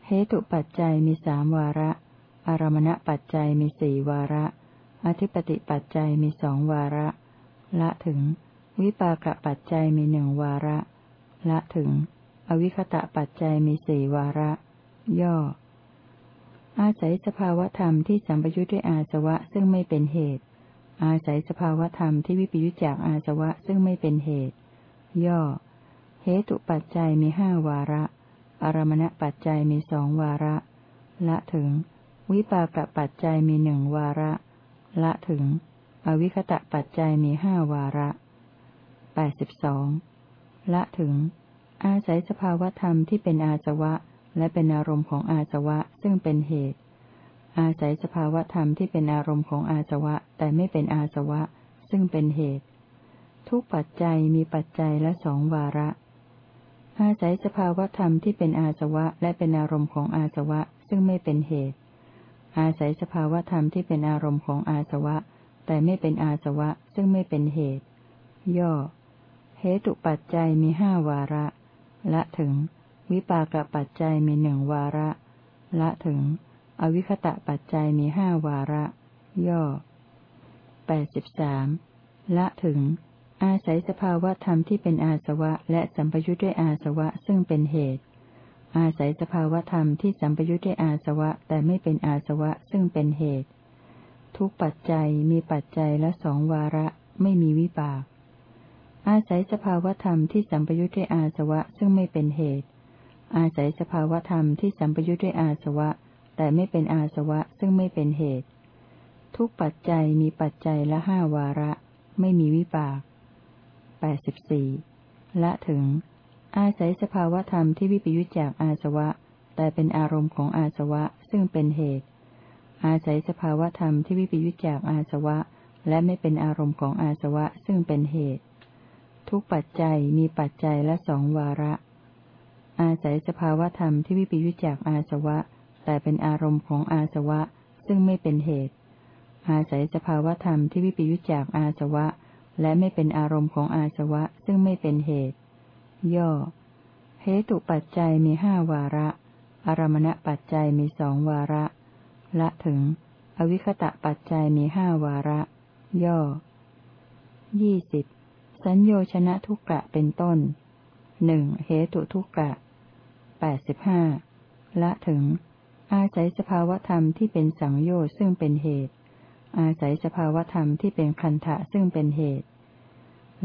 เหตุปัจจัยมีสามวาระ อารมณปัจจัยมีสี่วาระ อธิปติปัจจัยมีสองวาระ ละถึง วิปากปัจจัยมีหนึ่งวาระ ละถึง อวิคตะปัจจัยมีสี่วาระ ย่อ อาศัยสภาวธรรมที่สัมปยุทธ์ด้วยอาสวะซึ่งไม่เป็นเหตุ อาศัยสภาวธรรมที่วิปยุจจากอาสวะซึ่งไม่เป็นเหตุ ย่อ เหตุปัจจัยมีห้าวาระ อารมณปัจจัยมีสองวาระ ละถึง วิปากปัจจัยมีหนึ่งวาระ ละถึง อวิคตะปัจจัยมีห้าวาระแปดสิบสองละถึง อาศัยสภาวธรรมที่เป็นอาสวะ และเป็นอารมณ์ของอาสวะซึ่งเป็นเหตุ อาศัยสภาวธรรมที่เป็นอารมณ์ของอาสวะ แต่ไม่เป็นอาสวะ ซึ่งเป็นเหตุ ทุกปัจจัยมีปัจจัยละสองวาระ อาศัยสภาวธรรมที่เป็นอาสวะและเป็นอารมณ์ของอาสวะ ซึ่งไม่เป็นเหตุ อาศัยสภาวธรรมที่เป็นอารมณ์ของอาสวะ แต่ไม่เป็นอาสวะ ซึ่งไม่เป็นเหตุ ย่อ เหตุปัจจัยมีห้าวาระ ละถึง วิปากปัจจัยมีหนึ่งวาระ ละถึง อวิคตะปัจจัยมีห้าวาระ ย่อแปดสิบสามละถึง อาศัยสภาวธรรมที่เป็นอาสวะ และสัมปยุทธ์ด้วยอาสวะซึ่งเป็นเหตุ อาศัยสภาวธรรมที่สัมปยุทธ์ด้วยอาสวะ แต่ไม่เป็นอาสวะซึ่งเป็นเหตุ ทุกปัจจัยมีปัจจัยละสองวาระ ไม่มีวิบาก อาศัยสภาวธรรมที่สัมปยุทธ์ด้วยอาสวะซึ่งไม่เป็นเหตุ อาศัยสภาวธรรมที่สัมปยุทธ์ด้วยอาสวะ แต่ไม่เป็นอาสวะซึ่งไม่เป็นเหตุ ทุกปัจจัยมีปัจจัยละห้าวาระ ไม่มีวิบากแปดสิบสี่ละถึง อาศัยสภาวธรรมที่วิปยุจจากอาสวะ แต่เป็นอารมณ์ของอาสวะซึ่งเป็นเหตุออาศัยสภาวธรรมที่วิปยุจจากอาสวะ และไม่เป็นอารมณ์ของอาสวะซึ่งเป็นเหตุ ทุกปัจจัยมีปัจจัยละสองวาระ อาศัยสภาวธรรมที่วิปยุจจากอาสวะ แต่เป็นอารมณ์ของอาสวะ ซึ่งไม่เป็นเหตุ อาศัยสภาวธรรมที่วิปยุจจากอาสวะ และไม่เป็นอารมณ์ของอาสวะ ซึ่งไม่เป็นเหตุ ย่อ เหตุปัจจัยมีห้าวาระ อารมณปัจจัยมีสองวาระ ละถึง อวิคตะปัจจัยมีห้าวาระ ย่อยี่สิบสัญโยชนะทุกกะเป็นต้นหนึ่งเหตุทุกกะแปดสิบห้าละถึง อาศัยสภาวธรรมที่เป็นสังโยชน์ซึ่งเป็นเหตุ อาศัยสภาวธรรมที่เป็นคันทะซึ่งเป็นเหตุ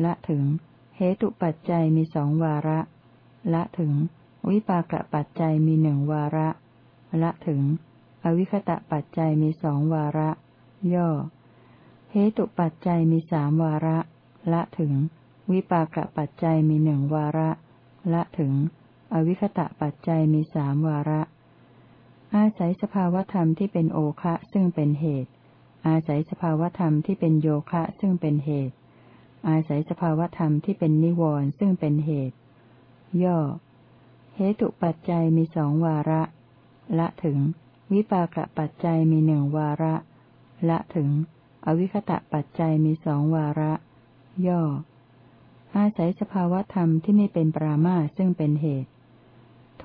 ละถึง เหตุปัจจัยมีสองวาระ ละถึง วิปากปัจจัยมีหนึ่งวาระ ละถึง อวิคตะปัจจัยมีสองวาระ ย่อ เหตุปัจจัยมีสามวาระ ละถึง วิปากปัจจัยมีหนึ่งวาระ ละถึง อวิคตะปัจจัยมีสามวาระ อาศัยสภาวธรรมที่เป็นโอคะซึ่งเป็นเหตุ อาศัยสภาวธรรมที่เป็นโยคะซึ่งเป็นเหตุ อาศัยสภาวธรรมที่เป็นนิวรณ์ซึ่งเป็นเหตุ ย่อ เหตุปัจจัยมีสองวาระ ละถึง วิปากปัจจัยมีหนึ่งวาระ ละถึง อวิคตะปัจจัยมีสองวาระ ย่อ อาศัยสภาวธรรมที่ไม่เป็นปรามาซึ่งเป็นเหตุ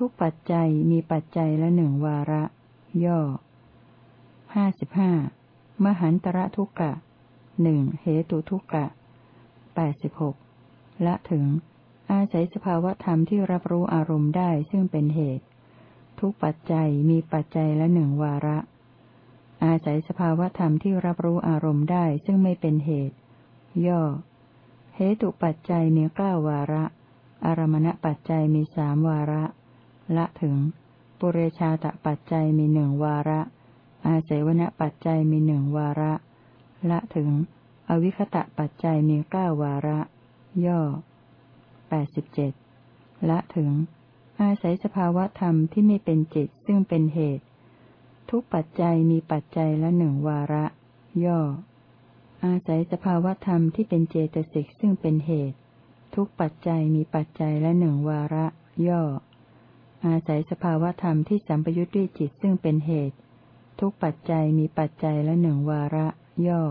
ทุกปัจจัยมีปัจจัยละหนึ่งวาระ ย่อห้าสิบห้ามหันตระทุกกะหนึ่งเหตุทุกกะแปดสิบหกละถึง อาศัยสภาวธรรมที่รับรู้อารมณ์ได้ซึ่งเป็นเหตุ ทุกปัจจัยมีปัจจัยละหนึ่งวาระ อาศัยสภาวธรรมที่รับรู้อารมณ์ได้ซึ่งไม่เป็นเหตุ ย่อ เหตุปัจจัยมีเก้าวาระ อารมณปัจจัยมีสามวาระ ละถึง ปุเรชาตปัจจัยมีหนึ่งวาระ อาศัยวณปัจจัยมีหนึ่งวาระ ละถึง อวิคตะปัจจัยมีเก้าวาระ ย่อแปดสิบเจ็ดละถึง อาศัยสภาวธรรมที่ไม่เป็นจิตซึ่งเป็นเหตุ ทุกปัจจัยมีปัจจัยละหนึ่งวาระ ย่อ อาศัยสภาวธรรมที่เป็นเจตสิกซึ่งเป็นเหตุ ทุกปัจจัยมีปัจจัยละหนึ่งวาระ ย่อ อาศัยสภาวธรรมที่สัมปยุทธ์ด้วยจิตซึ่งเป็นเหตุ ทุกปัจจัยมีปัจจัยละหนึ่งวาระ ย่อ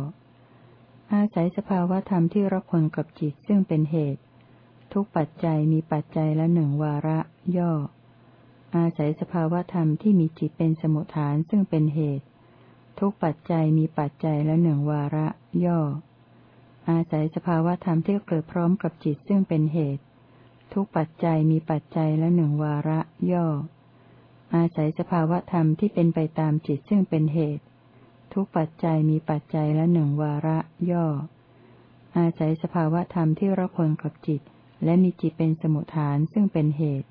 อาศัยสภาวธรรมที่รักคนกับจิตซึ่งเป็นเหตุ ทุกปัจจัยมีปัจจัยละหนึ่งวาระ ย่อ อาศัยสภาวธรรมที่มีจิตเป็นสมุทฐานซึ่งเป็นเหตุ ทุกปัจจัยมีปัจจัยละหนึ่งวาระ ย่อ อาศัยสภาวธรรมที่เกิดพร้อมกับจิตซึ่งเป็นเหตุ ทุกปัจจัยมีปัจจัยละหนึ่งวาระ ย่อ อาศัยสภาวธรรมที่เป็นไปตามจิตซึ่งเป็นเหตุ ทุกปัจจัยมีปัจจัยละหนึ่งวาระ ย่อ อาศัยสภาวธรรมที่ระคนกับจิต และมีจิตเป็นสมุทฐานซึ่งเป็นเหตุ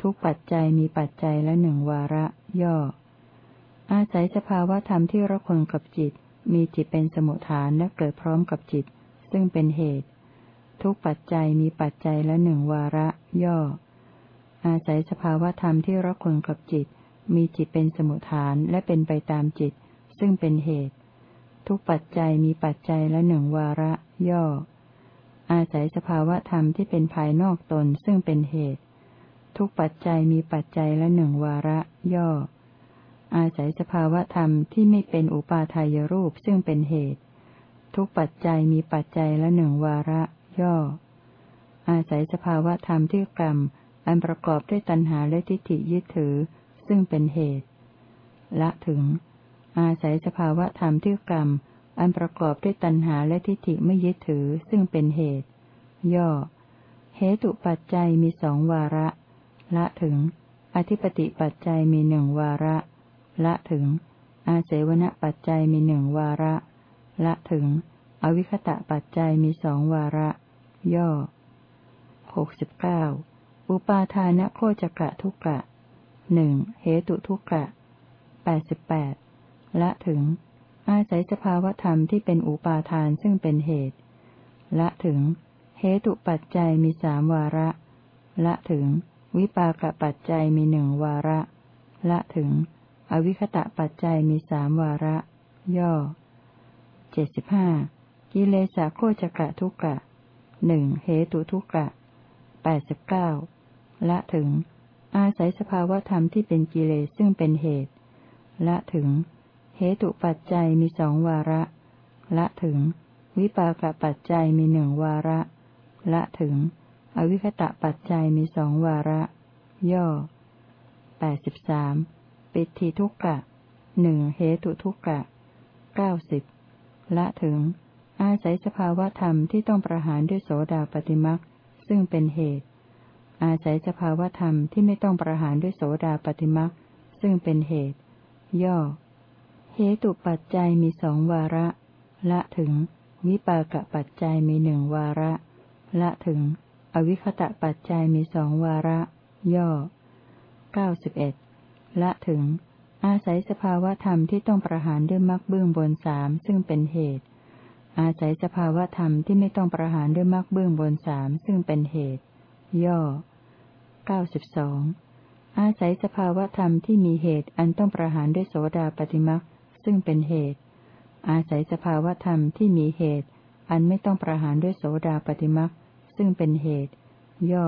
ทุกปัจจัยมีปัจจัยละหนึ่งวาระ ย่อ อาศัยสภาวธรรมที่ระคนกับจิต มีจิตเป็นสมุทฐานและเกิดพร้อมกับจิต ซึ่งเป็นเหตุ ทุกปัจจัยมีปัจจัยละหนึ่งวาระ ย่อ อาศัยสภาวธรรมที่ระคนกับจิต มีจิตเป็นสมุทฐานและเป็นไปตามจิต ซึ่งเป็นเหตุ ทุกปัจจัยมีปัจจัยละหนึ่งวาระ ย่อ อาศัยสภาวธรรมที่เป็นภายนอกตนซึ่งเป็นเหตุ ทุกปัจจัยมีปัจจัยละหนึ่งวาระ ย่อ อาศัยสภาวธรรมที่ไม่เป็นอุปาทายรูปซึ่งเป็นเหตุ ทุกปัจจัยมีปัจจัยละหนึ่งวาระ ย่อ อาศัยสภาวธรรมที่กรรม อันประกอบด้วยตัณหาและทิฏฐิยึดถือ ซึ่งเป็นเหตุ ละถึง อาศัยสภาวธรรมที่กรรม อันประกอบด้วยตัณหาและทิฏฐิไม่ยึดถือ ซึ่งเป็นเหตุ ย่อ เหตุปัจจัยมีสองวาระ ละถึง อธิปติปัจจัยมีหนึ่งวาระ ละถึง อาเสวณปัจจัยมีหนึ่งวาระ ละถึงอวิคตะปัจจัยมีสองวาระ ย่อหกสิบเก้าอุปาทานโคจกะทุกะหนึ่งเหตุทุกะแปดสิบแปดละถึง อาศัยสภาวธรรมที่เป็นอุปาทานซึ่งเป็นเหตุ ละถึง เหตุปัจจัยมีสามวาระ ละถึง วิปากปัจจัยมีหนึ่งวาระ ละถึง อวิคตะปัจจัยมีสามวาระ ย่อเจ็ดสิบห้ากิเลสโคจกะทุกะ หนึ่งเหตุทุกะแปดสิบเก้าละถึง อาศัยสภาวธรรมที่เป็นกิเลสซึ่งเป็นเหตุ ละถึง เหตุปัจจัยมีสองวาระ ละถึง วิปากปัจจัยมีหนึ่งวาระ ละถึง อวิคตะปัจจัยมีสองวาระ ย่อแปดสิบสามปิติทุกกะหนึ่งเหตุทุกกะเก้าสิบละถึง อาศัยสภาวธรรมที่ต้องประหารด้วยโสดาปฏิมักซึ่งเป็นเหตุ อาศัยสภาวธรรมที่ไม่ต้องประหารด้วยโสดาปฏิมักซึ่งเป็นเหตุ ย่อ เหตุปัจจัยมีสองวาระ ละถึง วิปากปัจจัยมีหนึ่งวาระ ละถึง อวิคตะปัจจัยมีสองวาระ ย่อเก้าสิบเอ็ดละถึง อาศัยสภาวธรรมที่ต้องประหารด้วยมรรคเบื้องบนสามซึ่งเป็นเหตุ อาศัยสภาวธรรมที่ไม่ต้องประหารด้วยมรรคเบื้องบนสามซึ่งเป็นเหตุ ย่อเก้าสิบสอาศัยสภาวธรรมที่มีเหตุอันต้องประหารด้วยโสดาปฏิมักซึ่งเป็นเหตุ อาศัยสภาวธรรมที่มีเหตุ อันไม่ต้องประหารด้วยโสดาปฏิมักซึ่งเป็นเหตุ ย่อ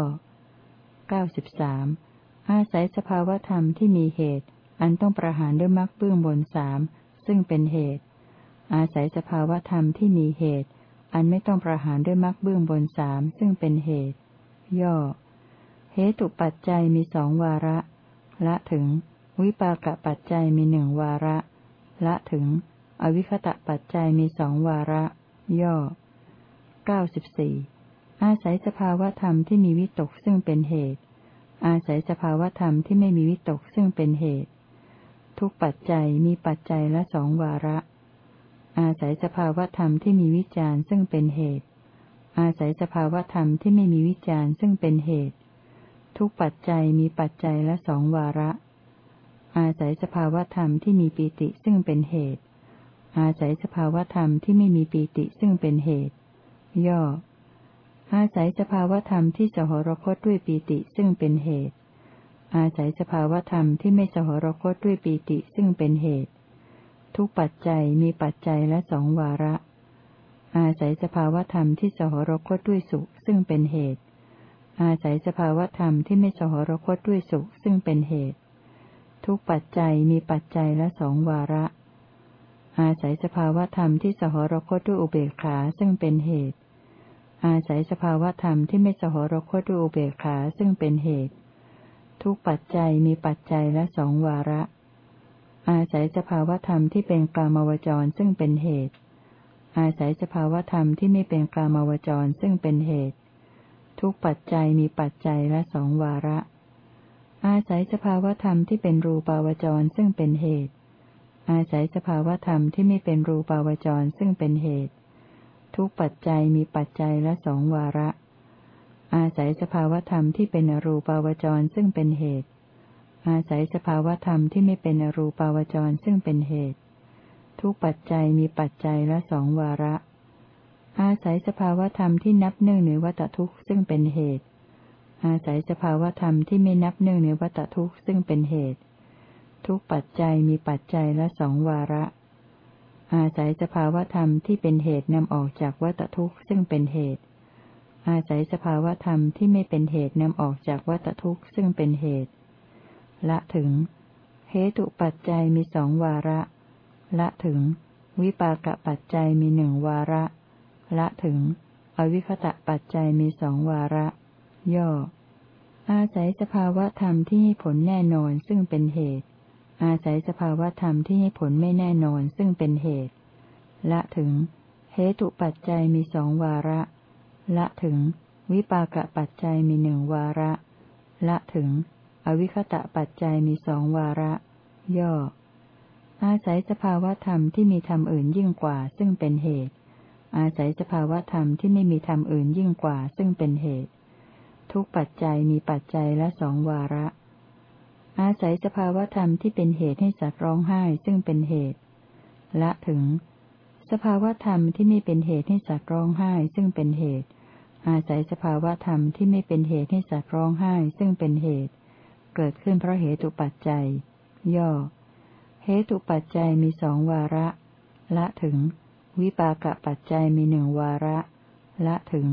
เก้าสิบสามอาศัยสภาวธรรมที่มีเหตุ อันต้องประหารด้วยมรรคเบื้องบนสามซึ่งเป็นเหตุ อาศัยสภาวธรรมที่มีเหตุ อันไม่ต้องประหารด้วยมรรคเบื้องบนสามซึ่งเป็นเหตุ ย่อ เหตุปัจจัยมีสองวาระ ละถึง วิปากปัจจัยมีหนึ่งวาระ ละถึง อวิคตะปัจจัยมีสองวาระ ย่อเก้าสิบสี่อาศัยสภาวธรรมที่มีวิตกซึ่งเป็นเหตุ อาศัยสภาวธรรมที่ไม่มีวิตกซึ่งเป็นเหตุ ทุกปัจจัยมีปัจจัยละสองวาระ อาศัยสภาวธรรมที่มีวิจารณ์ซึ่งเป็นเหตุ อาศัยสภาวธรรมที่ไม่มีวิจารณ์ซึ่งเป็นเหตุ ทุกปัจจัยมีปัจจัยละสองวาระ อาศัยสภาวธรรมที่มีปีติซึ่งเป็นเหตุ อาศัยสภาวธรรมที่ไม่มีปีติซึ่งเป็นเหตุ ย่อ อาศัยสภาวธรรมที่สหรคตด้วยปีติซึ่งเป็นเหตุ อาศัยสภาวธรรมที่ไม่สหรคตด้วยปีติซึ่งเป็นเหตุ ทุกปัจจัยมีปัจจัยละสองวาระ อาศัยสภาวธรรมที่สหรคตด้วยสุขซึ่งเป็นเหตุ อาศัยสภาวธรรมที่ไม่สหรคตด้วยสุขซึ่งเป็นเหตุ ทุกปัจจัยมีปัจจัยละสองวาระ อาศัยสภาวธรรมที่สหรคตด้วยอุเบกขาซึ่งเป็นเหตุ อาศัยสภาวธรรมที่ไม่สหรคตด้วยอุเบกขาซึ่งเป็นเหตุ ทุกปัจจัยมีปัจจัยละสองวาระ อาศัยสภาวธรรมที่เป็นกลามวจรซึ่งเป็นเหตุ อาศัยสภาวธรรมที่ไม่เป็นกลามวจรซึ่งเป็นเหตุ ทุกปัจจัยมีปัจจัยละสองวาระ อาศัยสภาวธรรมที่เป็นรูปาวจรซึ่งเป็นเหตุ อาศัยสภาวธรรมที่ไม่เป็นรูปาวจรซึ่งเป็นเหตุ ทุกปัจจัยมีปัจจัยละสองวาระ อาศัยสภาวธรรมที่เป็นอรูปาวจรซึ่งเป็นเหตุ อาศัยสภาวธรรมที่ไม่เป็นอรูปาวจรซึ่งเป็นเหตุ ทุกปัจจัยมีปัจจัยละสองวาระ อาศัยสภาวธรรมที่นับเนื่องในวัตทุกข์ซึ่งเป็นเหตุ อาศัยสภาวธรรมที่ไม่นับเนื่องในวัตทุกข์ซึ่งเป็นเหตุ ทุกปัจจัยมีปัจจัยละสองวาระ อาศัยสภาวธรรมที่เป็นเหตุนำออกจากวัตทุกข์ซึ่งเป็นเหตุ อาศัยสภาวธรรมที่ไม่เป็นเหตุนำออกจากวัตทุกข์ซึ่งเป็นเหตุ ละถึง เหตุปัจจัยมีสองวาระ ละถึง วิปากปัจจัยมีหนึ่งวาระ ละถึง อวิคตะปัจจัยมีสองวาระ ย่อ อาศัยสภาวธรรมที่ให้ผลแน่นอนซึ่งเป็นเหตุ อาศัยสภาวธรรมที่ให้ผลไม่แน่นอนซึ่งเป็นเหตุ ละถึง เหตุปัจจัยมีสองวาระ ละถึง วิปากปัจจัยมีหนึ่งวาระ ละถึง อวิคตะปัจจัยมีสองวาระ ย่อ อาศัยสภาวธรรมที่มีธรรมอื่นยิ่งกว่าซึ่งเป็นเหตุ อาศัยสภาวธรรมที่ไม่มีธรรมอื่นยิ่งกว่าซึ่งเป็นเหตุ ทุกปัจจัยมีปัจจัยละสองวาระ อาศัยสภาวธรรมที่เป็นเหตุให้สัตว์ร้องไห้ซึ่งเป็นเหตุ ละถึง สภาวธรรมที่ไม่เป็นเหตุให้สัตว์ร้องไห้ซึ่งเป็นเหตุอาศัยสภาวธรรมที่ไม่เป็นเหตุให้สัตว์ร้องไห้ซึ่งเป็นเหตุ เกิดขึ้นเพราะเหตุปัจจัย ย่อ เหตุปัจจัยมีสองวาระ ละถึง วิปากปัจจัยมีหนึ่งวาระ ละถึง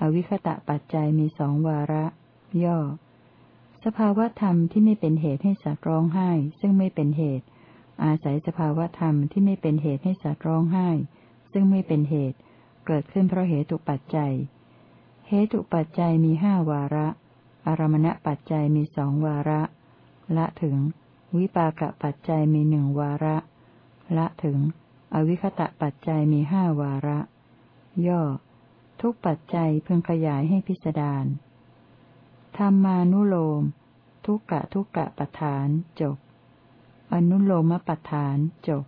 อวิคตะปัจจัยมีสองวาระ ย่อ สภาวธรรมที่ไม่เป็นเหตุให้สัตว์ร้องไห้ ซึ่งไม่เป็นเหตุ อาศัยสภาวธรรมที่ไม่เป็นเหตุให้สัตว์ร้องไห้ ซึ่งไม่เป็นเหตุ เกิดขึ้นเพราะเหตุปัจจัย เหตุปัจจัยมีห้าวาระ อารมณปัจจัยมีสองวาระ ละถึง วิปากปัจจัยมีหนึ่งวาระ ละถึง อวิคตะปัจจัยมีห้าวาระ ย่อ ทุกปัจจัยพึงขยายให้พิสดารธรรมานุโลม ทุกกะทุกกะปัฐานจบ อนุโลมปัฐานจบ